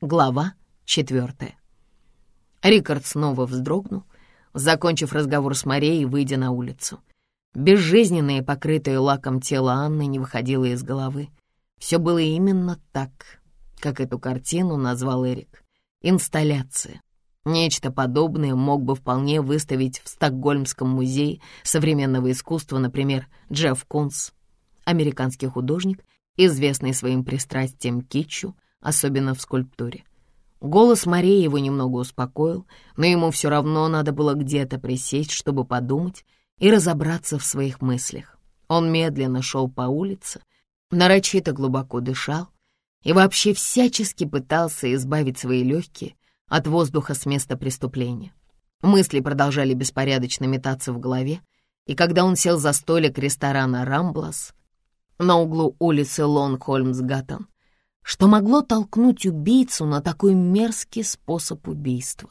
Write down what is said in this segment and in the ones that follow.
Глава четвертая. Рикард снова вздрогнул, закончив разговор с Марией, выйдя на улицу. Безжизненное, покрытое лаком тело Анны не выходило из головы. Все было именно так, как эту картину назвал Эрик. Инсталляция. Нечто подобное мог бы вполне выставить в Стокгольмском музее современного искусства, например, Джефф Кунс, американский художник, известный своим пристрастием к китчу, особенно в скульптуре. Голос Марии его немного успокоил, но ему все равно надо было где-то присесть, чтобы подумать и разобраться в своих мыслях. Он медленно шел по улице, нарочито глубоко дышал и вообще всячески пытался избавить свои легкие от воздуха с места преступления. Мысли продолжали беспорядочно метаться в голове, и когда он сел за столик ресторана «Рамблас» на углу улицы Лонгхольмсгаттен, что могло толкнуть убийцу на такой мерзкий способ убийства?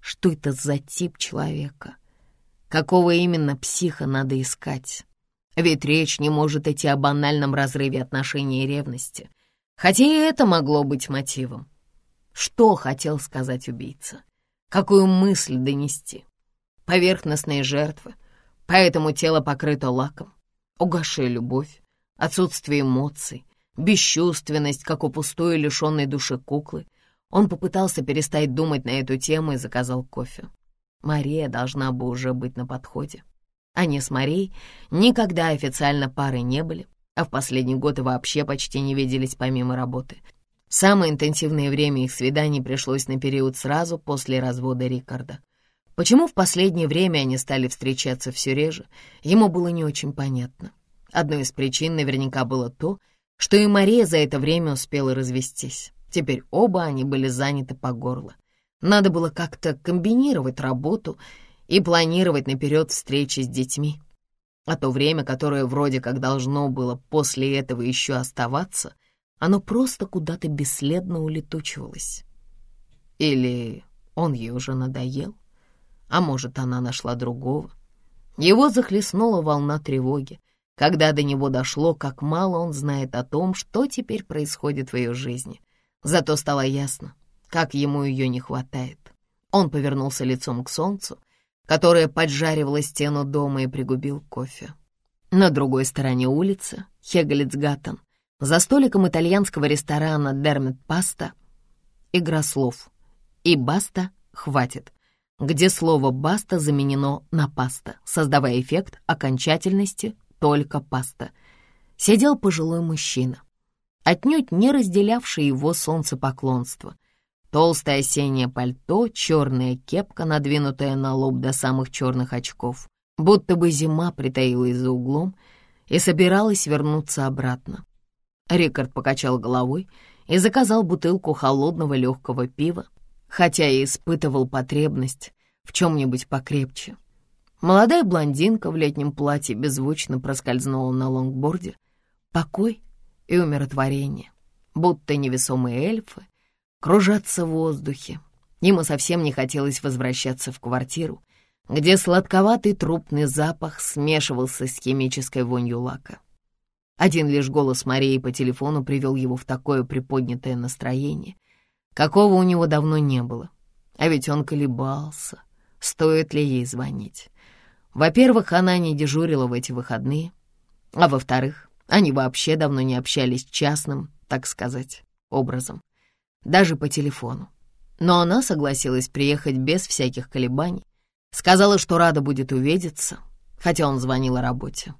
Что это за тип человека? Какого именно психа надо искать? Ведь речь не может идти о банальном разрыве отношений и ревности, хотя и это могло быть мотивом. Что хотел сказать убийца? Какую мысль донести? Поверхностные жертвы, поэтому тело покрыто лаком, угасшая любовь, отсутствие эмоций, бесчувственность, как у пустой лишенной души куклы. Он попытался перестать думать на эту тему и заказал кофе. Мария должна бы уже быть на подходе. Они с Марией никогда официально парой не были, а в последний год и вообще почти не виделись помимо работы — Самое интенсивное время их свиданий пришлось на период сразу после развода Рикарда. Почему в последнее время они стали встречаться все реже, ему было не очень понятно. Одной из причин наверняка было то, что и Мария за это время успела развестись. Теперь оба они были заняты по горло. Надо было как-то комбинировать работу и планировать наперед встречи с детьми. А то время, которое вроде как должно было после этого еще оставаться, оно просто куда-то бесследно улетучивалось. Или он ей уже надоел, а может, она нашла другого. Его захлестнула волна тревоги, когда до него дошло, как мало он знает о том, что теперь происходит в ее жизни. Зато стало ясно, как ему ее не хватает. Он повернулся лицом к солнцу, которое поджаривало стену дома и пригубил кофе. На другой стороне улицы, Хегалицгаттен, за столиком итальянского ресторана «Дермет Паста» игра слов «И баста» хватит, где слово «баста» заменено на «паста», создавая эффект окончательности «только паста». Сидел пожилой мужчина, отнюдь не разделявший его солнцепоклонство. Толстое осеннее пальто, черная кепка, надвинутая на лоб до самых черных очков, будто бы зима притаилась за углом и собиралась вернуться обратно. Рикард покачал головой и заказал бутылку холодного легкого пива, хотя и испытывал потребность в чем-нибудь покрепче. Молодая блондинка в летнем платье беззвучно проскользнула на лонгборде. Покой и умиротворение, будто невесомые эльфы, кружатся в воздухе. Ему совсем не хотелось возвращаться в квартиру, где сладковатый трупный запах смешивался с химической вонью лака. Один лишь голос Марии по телефону привел его в такое приподнятое настроение, какого у него давно не было. А ведь он колебался, стоит ли ей звонить. Во-первых, она не дежурила в эти выходные, а во-вторых, они вообще давно не общались частным, так сказать, образом, даже по телефону. Но она согласилась приехать без всяких колебаний, сказала, что рада будет увидеться, хотя он звонил о работе.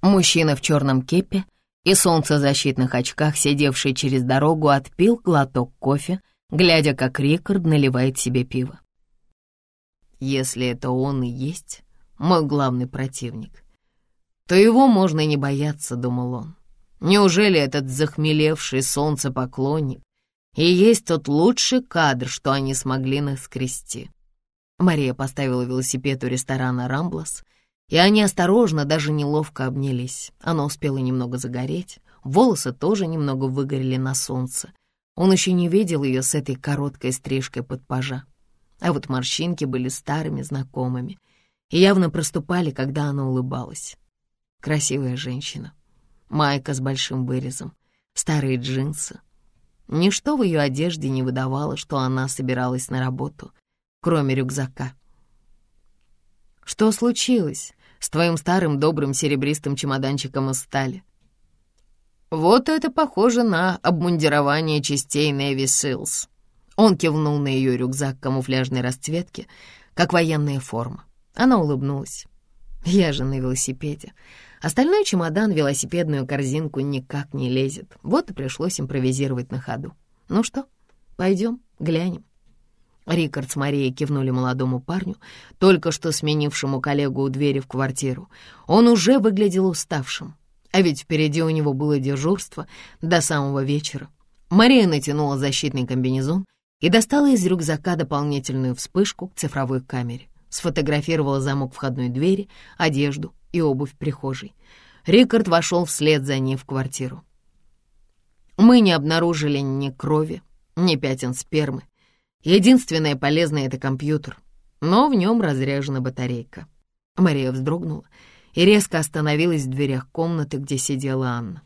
Мужчина в черном кепе и солнцезащитных очках, сидевший через дорогу, отпил глоток кофе, глядя, как Рикард наливает себе пиво. Если это он и есть мой главный противник, то его можно и не бояться, думал он. Неужели этот захмелевший солнцепоклонник и есть тот лучший кадр, что они смогли наскрести? Мария поставила велосипед у ресторана «Рамблас», и они осторожно, даже неловко обнялись. Она успела немного загореть, волосы тоже немного выгорели на солнце. Он еще не видел ее с этой короткой стрижкой под пажа. А вот морщинки были старыми знакомыми и явно проступали, когда она улыбалась. Красивая женщина. Майка с большим вырезом, старые джинсы. Ничто в ее одежде не выдавало, что она собиралась на работу, кроме рюкзака. «Что случилось с твоим старым добрым серебристым чемоданчиком из стали?» «Вот это похоже на обмундирование частей Нэви Силс». Он кивнул на ее рюкзак камуфляжной расцветки, как военная форма. Она улыбнулась. «Я же на велосипеде. Остальной чемодан в велосипедную корзинку никак не лезет. Вот и пришлось импровизировать на ходу. Ну что, пойдем, глянем. Рикард с Марией кивнули молодому парню, только что сменившему коллегу у двери в квартиру. Он уже выглядел уставшим, а ведь впереди у него было дежурство до самого вечера. Мария натянула защитный комбинезон и достала из рюкзака дополнительную вспышку к цифровой камере. Сфотографировала замок входной двери, одежду и обувь прихожей. Рикард вошел вслед за ней в квартиру. Мы не обнаружили ни крови, ни пятен спермы. Единственное полезное — это компьютер, но в нем разряжена батарейка. Мария вздрогнула и резко остановилась в дверях комнаты, где сидела Анна.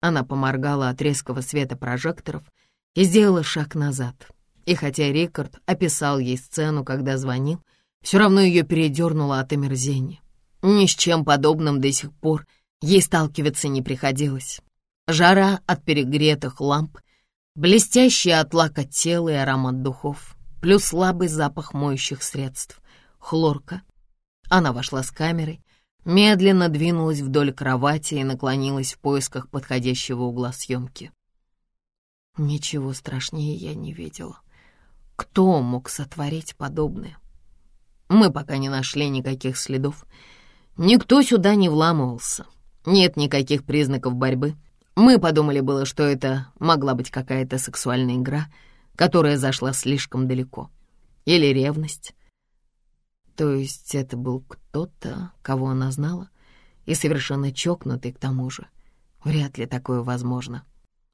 Она поморгала от резкого света прожекторов и сделала шаг назад. И хотя Рикард описал ей сцену, когда звонил, все равно ее передернуло от омерзения. Ни с чем подобным до сих пор ей сталкиваться не приходилось. Жара от перегретых ламп, блестящий от лака тела и аромат духов, плюс слабый запах моющих средств, хлорка. Она вошла с камерой, медленно двинулась вдоль кровати и наклонилась в поисках подходящего угла съемки. Ничего страшнее я не видела. Кто мог сотворить подобное? Мы пока не нашли никаких следов, Никто сюда не вламывался. Нет никаких признаков борьбы. Мы подумали было, что это могла быть какая-то сексуальная игра, которая зашла слишком далеко. Или ревность. То есть это был кто-то, кого она знала, и совершенно чокнутый к тому же. Вряд ли такое возможно.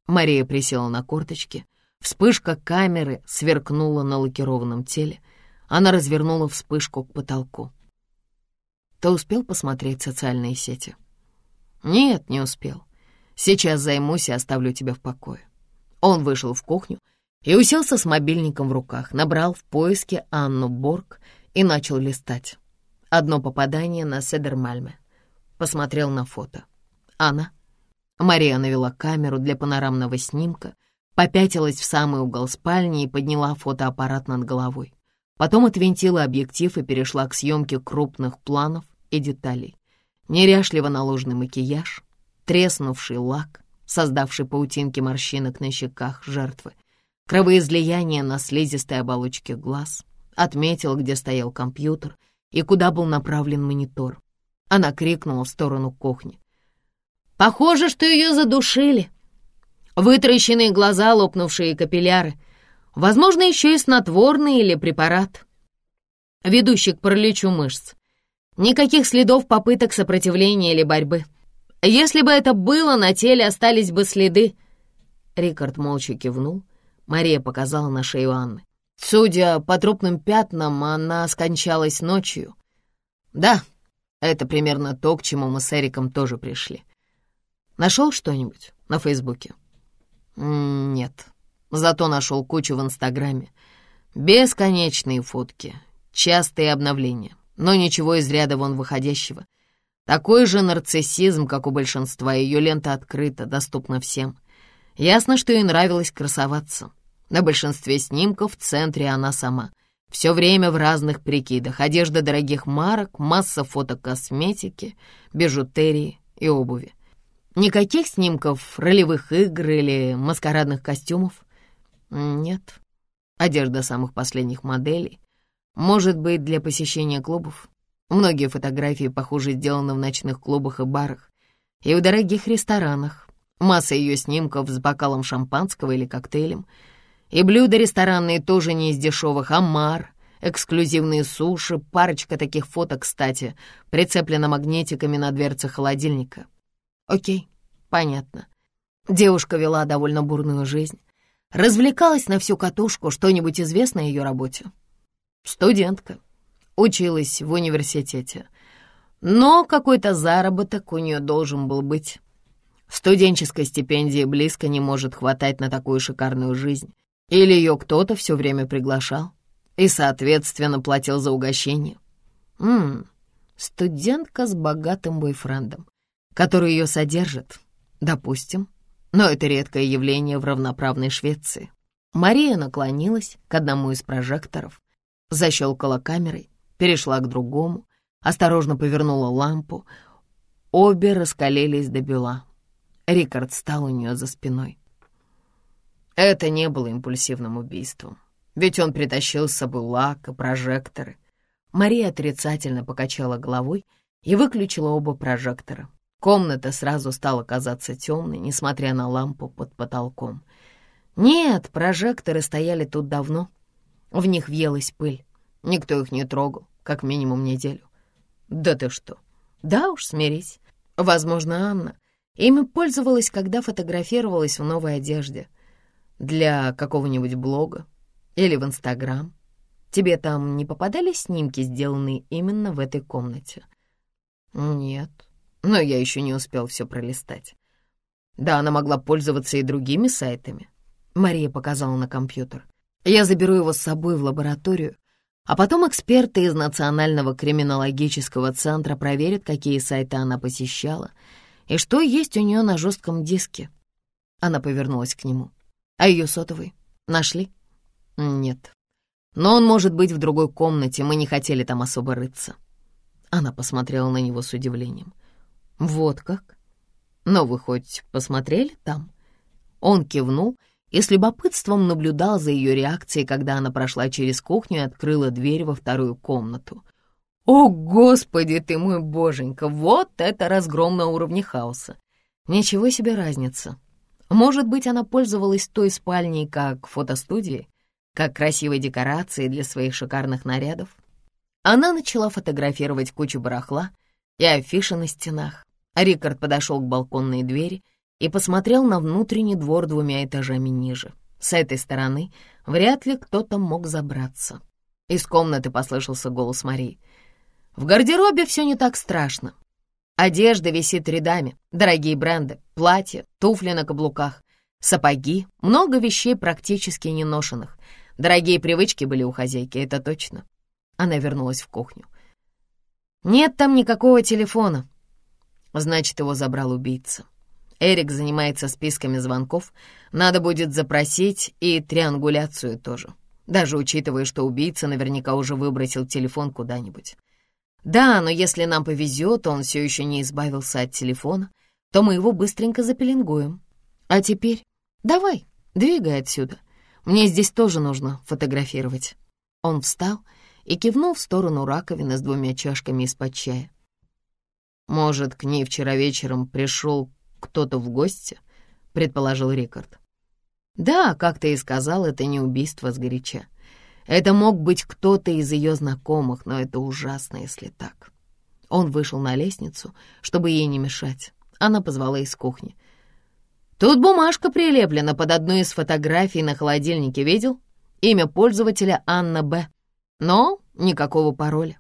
Мария присела на корточки. Вспышка камеры сверкнула на лакированном теле. Она развернула вспышку к потолку. Ты успел посмотреть социальные сети? Нет, не успел. Сейчас займусь и оставлю тебя в покое. Он вышел в кухню и уселся с мобильником в руках, набрал в поиске Анну Борг и начал листать. Одно попадание на Седермальме. Посмотрел на фото. Анна. Мария навела камеру для панорамного снимка, попятилась в самый угол спальни и подняла фотоаппарат над головой. Потом отвинтила объектив и перешла к съемке крупных планов и деталей. Неряшливо наложенный макияж, треснувший лак, создавший паутинки морщинок на щеках жертвы, кровоизлияние на слизистой оболочке глаз, отметил, где стоял компьютер и куда был направлен монитор. Она крикнула в сторону кухни. «Похоже, что ее задушили!» Вытращенные глаза, лопнувшие капилляры. Возможно, еще и снотворный или препарат, ведущий к параличу мышц. Никаких следов попыток сопротивления или борьбы. Если бы это было, на теле остались бы следы. Рикард молча кивнул. Мария показала на шею Анны. Судя по трупным пятнам, она скончалась ночью. Да, это примерно то, к чему мы с Эриком тоже пришли. Нашел что-нибудь на Фейсбуке? Нет, зато нашел кучу в Инстаграме. Бесконечные фотки, частые обновления но ничего из ряда вон выходящего. Такой же нарциссизм, как у большинства, ее лента открыта, доступна всем. Ясно, что ей нравилось красоваться. На большинстве снимков в центре она сама. Все время в разных прикидах. Одежда дорогих марок, масса фоток косметики, бижутерии и обуви. Никаких снимков ролевых игр или маскарадных костюмов? Нет. Одежда самых последних моделей, может быть, для посещения клубов? Многие фотографии, похоже, сделаны в ночных клубах и барах. И в дорогих ресторанах. Масса ее снимков с бокалом шампанского или коктейлем. И блюда ресторанные тоже не из дешевых. Амар, эксклюзивные суши, парочка таких фото, кстати, прицеплена магнитиками на дверце холодильника. Окей, понятно. Девушка вела довольно бурную жизнь. Развлекалась на всю катушку, что-нибудь известно о ее работе? Студентка. Училась в университете. Но какой-то заработок у нее должен был быть. Студенческой стипендии близко не может хватать на такую шикарную жизнь. Или ее кто-то все время приглашал и, соответственно, платил за угощение. Ммм, студентка с богатым бойфрендом, который ее содержит, допустим. Но это редкое явление в равноправной Швеции. Мария наклонилась к одному из прожекторов, защелкала камерой, перешла к другому, осторожно повернула лампу. Обе раскалились до бела. Рикард стал у нее за спиной. Это не было импульсивным убийством, ведь он притащил с собой лак и прожекторы. Мария отрицательно покачала головой и выключила оба прожектора. Комната сразу стала казаться темной, несмотря на лампу под потолком. Нет, прожекторы стояли тут давно. В них въелась пыль. Никто их не трогал, как минимум неделю. Да ты что? Да уж, смирись. Возможно, Анна ими пользовалась, когда фотографировалась в новой одежде. Для какого-нибудь блога или в Инстаграм. Тебе там не попадались снимки, сделанные именно в этой комнате? Нет, но я еще не успел все пролистать. Да, она могла пользоваться и другими сайтами. Мария показала на компьютер. Я заберу его с собой в лабораторию, а потом эксперты из Национального криминологического центра проверят, какие сайты она посещала и что есть у нее на жестком диске. Она повернулась к нему. А ее сотовый? Нашли? Нет. Но он может быть в другой комнате, мы не хотели там особо рыться. Она посмотрела на него с удивлением. «Вот как? Но вы хоть посмотрели там?» Он кивнул и с любопытством наблюдал за ее реакцией, когда она прошла через кухню и открыла дверь во вторую комнату. «О, господи ты мой боженька, вот это разгром на уровне хаоса! Ничего себе разница! Может быть, она пользовалась той спальней как фотостудией, как красивой декорацией для своих шикарных нарядов? Она начала фотографировать кучу барахла и афиши на стенах, Рикард подошел к балконной двери и посмотрел на внутренний двор двумя этажами ниже. С этой стороны вряд ли кто-то мог забраться. Из комнаты послышался голос Марии. «В гардеробе все не так страшно. Одежда висит рядами, дорогие бренды, платья, туфли на каблуках, сапоги, много вещей практически неношенных. Дорогие привычки были у хозяйки, это точно». Она вернулась в кухню. «Нет там никакого телефона», Значит, его забрал убийца. Эрик занимается списками звонков. Надо будет запросить и триангуляцию тоже. Даже учитывая, что убийца наверняка уже выбросил телефон куда-нибудь. Да, но если нам повезет, он все еще не избавился от телефона, то мы его быстренько запеленгуем. А теперь давай, двигай отсюда. Мне здесь тоже нужно фотографировать. Он встал и кивнул в сторону раковины с двумя чашками из-под чая. «Может, к ней вчера вечером пришел кто-то в гости?» — предположил Рикард. «Да, как ты и сказал, это не убийство сгоряча. Это мог быть кто-то из ее знакомых, но это ужасно, если так». Он вышел на лестницу, чтобы ей не мешать. Она позвала из кухни. «Тут бумажка прилеплена под одной из фотографий на холодильнике, видел? Имя пользователя Анна Б. Но никакого пароля».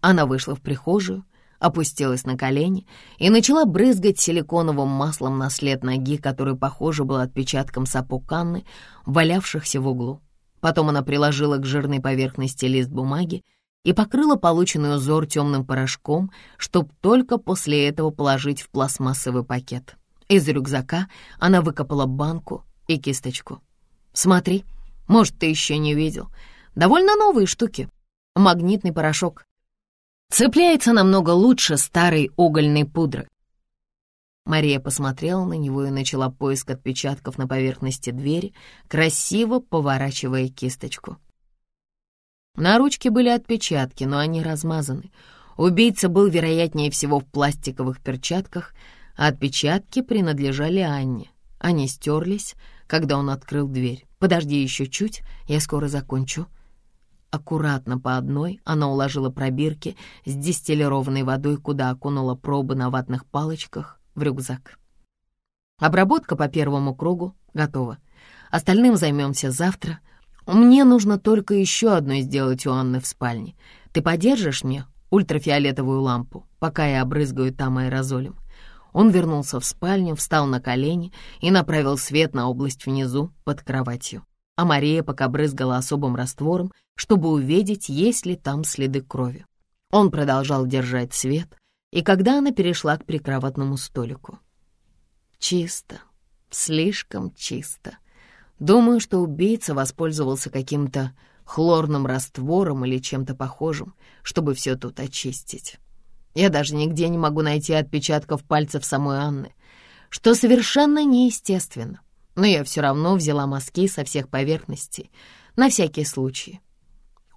Она вышла в прихожую, опустилась на колени и начала брызгать силиконовым маслом на след ноги, который, похоже, был отпечатком сапог Анны, валявшихся в углу. Потом она приложила к жирной поверхности лист бумаги и покрыла полученный узор темным порошком, чтобы только после этого положить в пластмассовый пакет. Из рюкзака она выкопала банку и кисточку. «Смотри, может, ты еще не видел. Довольно новые штуки. Магнитный порошок. Цепляется намного лучше старой угольной пудры. Мария посмотрела на него и начала поиск отпечатков на поверхности двери, красиво поворачивая кисточку. На ручке были отпечатки, но они размазаны. Убийца был, вероятнее всего, в пластиковых перчатках, а отпечатки принадлежали Анне. Они стерлись, когда он открыл дверь. «Подожди еще чуть, я скоро закончу», Аккуратно по одной она уложила пробирки с дистиллированной водой, куда окунула пробы на ватных палочках в рюкзак. Обработка по первому кругу готова. Остальным займемся завтра. Мне нужно только еще одно сделать у Анны в спальне. Ты подержишь мне ультрафиолетовую лампу, пока я обрызгаю там аэрозолем? Он вернулся в спальню, встал на колени и направил свет на область внизу, под кроватью. А Мария пока брызгала особым раствором, чтобы увидеть, есть ли там следы крови. Он продолжал держать свет, и когда она перешла к прикроватному столику. Чисто, слишком чисто. Думаю, что убийца воспользовался каким-то хлорным раствором или чем-то похожим, чтобы все тут очистить. Я даже нигде не могу найти отпечатков пальцев самой Анны, что совершенно неестественно. Но я все равно взяла мазки со всех поверхностей, на всякий случай.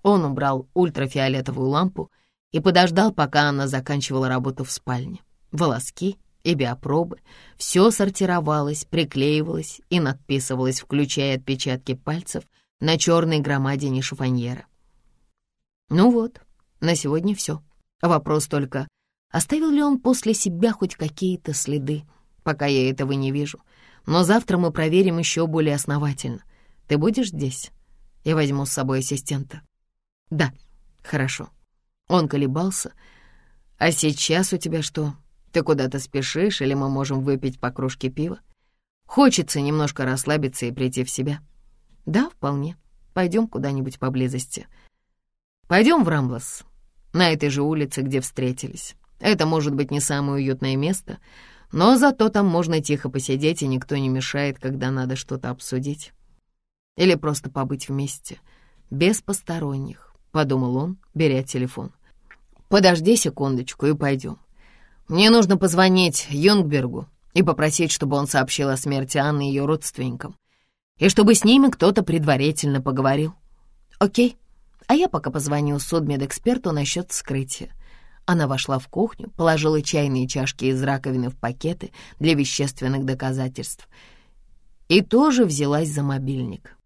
Он убрал ультрафиолетовую лампу и подождал, пока она заканчивала работу в спальне. Волоски и биопробы — все сортировалось, приклеивалось и надписывалось, включая отпечатки пальцев на черной громадине шифоньера. Ну вот, на сегодня все. Вопрос только, оставил ли он после себя хоть какие-то следы, пока я этого не вижу. Но завтра мы проверим еще более основательно. Ты будешь здесь? Я возьму с собой ассистента. Да, хорошо. Он колебался. А сейчас у тебя что? Ты куда-то спешишь или мы можем выпить по кружке пива? Хочется немножко расслабиться и прийти в себя. Да, вполне. Пойдем куда-нибудь поблизости. Пойдем в Рамблас, на этой же улице, где встретились. Это может быть не самое уютное место, но зато там можно тихо посидеть, и никто не мешает, когда надо что-то обсудить. Или просто побыть вместе, без посторонних, — подумал он, беря телефон. «Подожди секундочку и пойдем. Мне нужно позвонить Юнгбергу и попросить, чтобы он сообщил о смерти Анны ее родственникам, и чтобы с ними кто-то предварительно поговорил. Окей?» А я пока позвоню судмедэксперту насчет вскрытия. Она вошла в кухню, положила чайные чашки из раковины в пакеты для вещественных доказательств и тоже взялась за мобильник.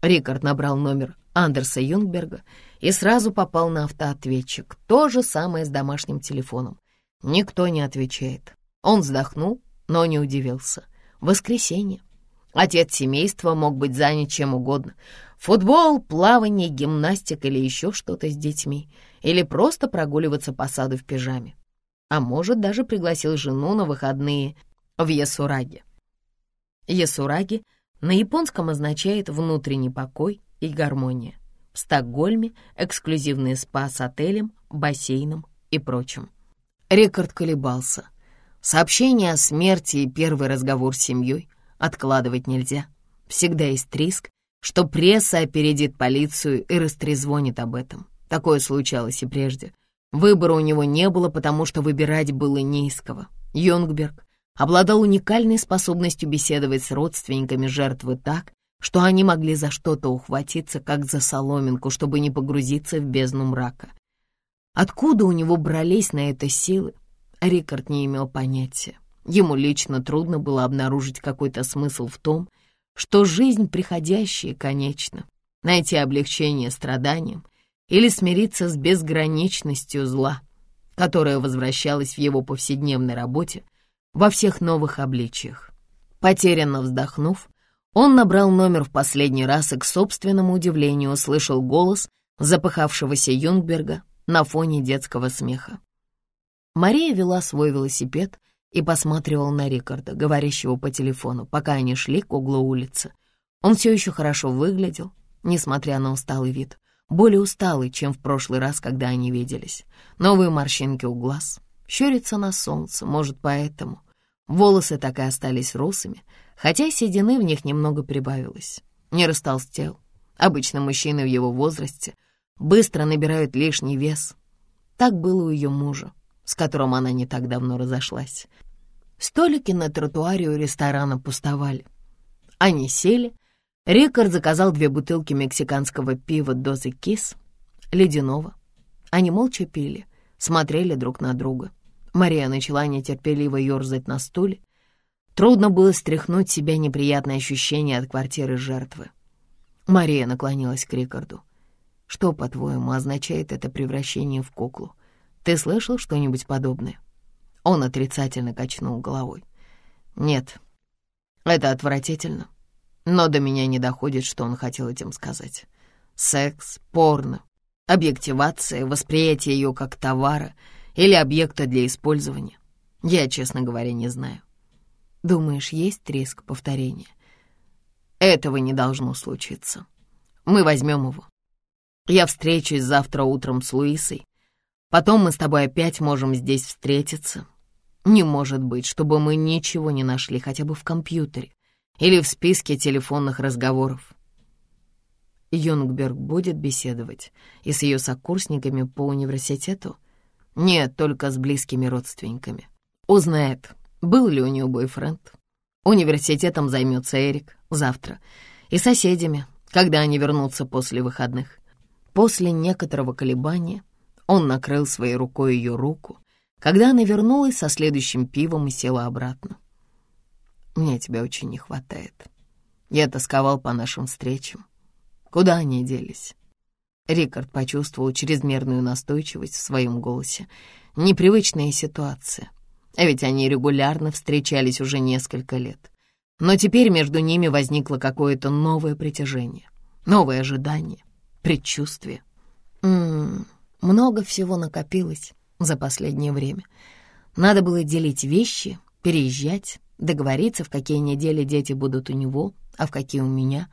Рикард набрал номер Андерса Юнгберга и сразу попал на автоответчик. То же самое с домашним телефоном. Никто не отвечает. Он вздохнул, но не удивился. Воскресенье. Отец семейства мог быть занят чем угодно. Футбол, плавание, гимнастика или еще что-то с детьми. Или просто прогуливаться по саду в пижаме. А может, даже пригласил жену на выходные в Ясураге. Ясураги на японском означает «внутренний покой» и «гармония». В Стокгольме эксклюзивный спа с отелем, бассейном и прочим. Рекорд колебался. Сообщение о смерти и первый разговор с семьей откладывать нельзя. Всегда есть риск, что пресса опередит полицию и растрезвонит об этом. Такое случалось и прежде. Выбора у него не было, потому что выбирать было не из кого. Йонгберг обладал уникальной способностью беседовать с родственниками жертвы так, что они могли за что-то ухватиться, как за соломинку, чтобы не погрузиться в бездну мрака. Откуда у него брались на это силы, Рикард не имел понятия. Ему лично трудно было обнаружить какой-то смысл в том, что жизнь приходящая конечна, найти облегчение страданиям или смириться с безграничностью зла, которое возвращалось в его повседневной работе во всех новых обличиях. Потерянно вздохнув, он набрал номер в последний раз и, к собственному удивлению, услышал голос запыхавшегося Юнгберга на фоне детского смеха. Мария вела свой велосипед и посматривал на Рикарда, говорящего по телефону, пока они шли к углу улицы. Он все еще хорошо выглядел, несмотря на усталый вид, более усталый, чем в прошлый раз, когда они виделись. Новые морщинки у глаз, щурится на солнце, может, поэтому. Волосы так и остались русыми, хотя седины в них немного прибавилось. Не растолстел. Обычно мужчины в его возрасте быстро набирают лишний вес. Так было у ее мужа, с которым она не так давно разошлась. Столики на тротуаре у ресторана пустовали. Они сели. Рикард заказал две бутылки мексиканского пива «Дозы Кис», ледяного. Они молча пили, смотрели друг на друга. Мария начала нетерпеливо ерзать на стуле. Трудно было стряхнуть себя неприятное ощущение от квартиры жертвы. Мария наклонилась к Рикарду. «Что, по-твоему, означает это превращение в куклу? Ты слышал что-нибудь подобное?» Он отрицательно качнул головой. «Нет, это отвратительно, но до меня не доходит, что он хотел этим сказать. Секс, порно, объективация, восприятие ее как товара или объекта для использования. Я, честно говоря, не знаю. Думаешь, есть риск повторения? Этого не должно случиться. Мы возьмем его. Я встречусь завтра утром с Луисой. Потом мы с тобой опять можем здесь встретиться. Не может быть, чтобы мы ничего не нашли хотя бы в компьютере или в списке телефонных разговоров. Юнгберг будет беседовать и с ее сокурсниками по университету? Нет, только с близкими родственниками. Узнает, был ли у нее бойфренд. Университетом займется Эрик завтра. И соседями, когда они вернутся после выходных. После некоторого колебания он накрыл своей рукой ее руку, когда она вернулась со следующим пивом и села обратно. «Мне тебя очень не хватает. Я тосковал по нашим встречам. Куда они делись?» Рикард почувствовал чрезмерную настойчивость в своем голосе. Непривычная ситуация. А ведь они регулярно встречались уже несколько лет. Но теперь между ними возникло какое-то новое притяжение, новое ожидание, предчувствие. М -м, много всего накопилось за последнее время. Надо было делить вещи, переезжать, договориться, в какие недели дети будут у него, а в какие у меня.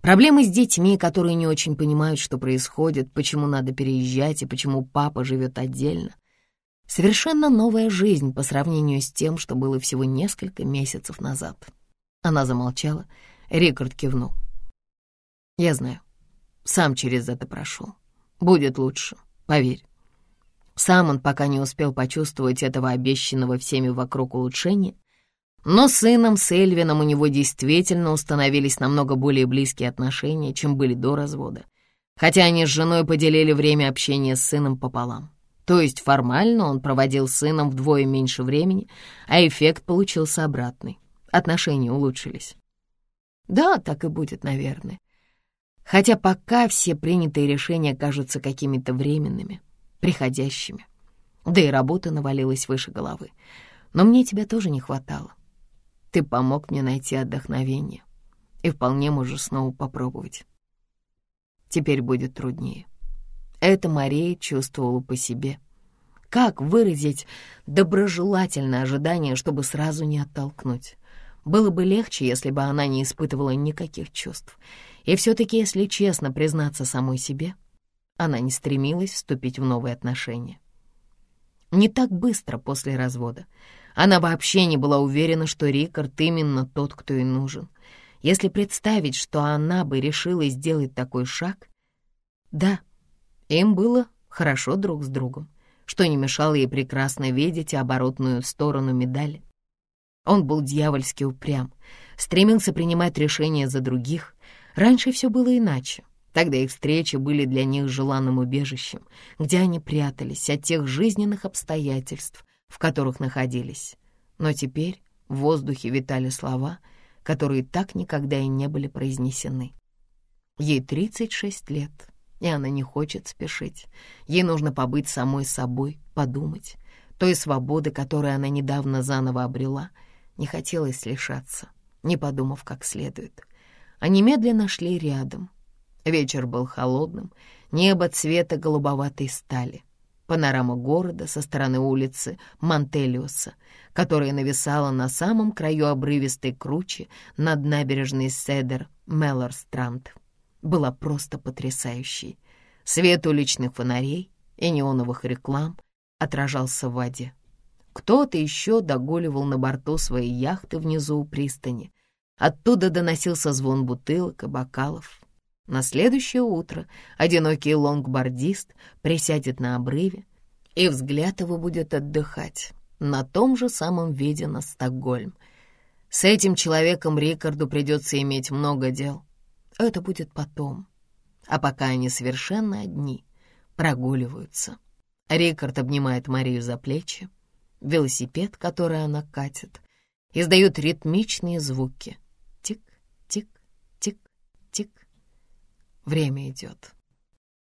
Проблемы с детьми, которые не очень понимают, что происходит, почему надо переезжать и почему папа живет отдельно. Совершенно новая жизнь по сравнению с тем, что было всего несколько месяцев назад. Она замолчала. Рикард кивнул. «Я знаю. Сам через это прошел. Будет лучше, поверь». Сам он пока не успел почувствовать этого обещанного всеми вокруг улучшения, но с сыном, с Эльвином у него действительно установились намного более близкие отношения, чем были до развода, хотя они с женой поделили время общения с сыном пополам. То есть формально он проводил с сыном вдвое меньше времени, а эффект получился обратный. Отношения улучшились. Да, так и будет, наверное. Хотя пока все принятые решения кажутся какими-то временными, приходящими. Да и работа навалилась выше головы. Но мне тебя тоже не хватало. Ты помог мне найти отдохновение, и вполне можешь снова попробовать. Теперь будет труднее. Это Мария чувствовала по себе. Как выразить доброжелательное ожидание, чтобы сразу не оттолкнуть? Было бы легче, если бы она не испытывала никаких чувств. И все-таки, если честно признаться самой себе, она не стремилась вступить в новые отношения. Не так быстро после развода. Она вообще не была уверена, что Рикард именно тот, кто ей нужен. Если представить, что она бы решила сделать такой шаг, да, им было хорошо друг с другом, что не мешало ей прекрасно видеть оборотную сторону медали. Он был дьявольски упрям, стремился принимать решения за других. Раньше все было иначе. Тогда их встречи были для них желанным убежищем, где они прятались от тех жизненных обстоятельств, в которых находились. Но теперь в воздухе витали слова, которые так никогда и не были произнесены. Ей 36 лет, и она не хочет спешить. Ей нужно побыть самой собой, подумать. Той свободы, которую она недавно заново обрела, не хотелось лишаться, не подумав как следует. Они медленно шли рядом. Вечер был холодным, небо цвета голубоватой стали. Панорама города со стороны улицы Монтелиуса, которая нависала на самом краю обрывистой кручи над набережной Седер Меллорстранд была просто потрясающей. Свет уличных фонарей и неоновых реклам отражался в воде. Кто-то еще догуливал на борту своей яхты внизу у пристани. Оттуда доносился звон бутылок и бокалов. На следующее утро одинокий лонгбордист присядет на обрыве, и взгляд его будет отдыхать на том же самом виде на Стокгольм. С этим человеком Рикарду придется иметь много дел — это будет потом. А пока они совершенно одни, прогуливаются. Рикард обнимает Марию за плечи. Велосипед, который она катит, издает ритмичные звуки. Время идет.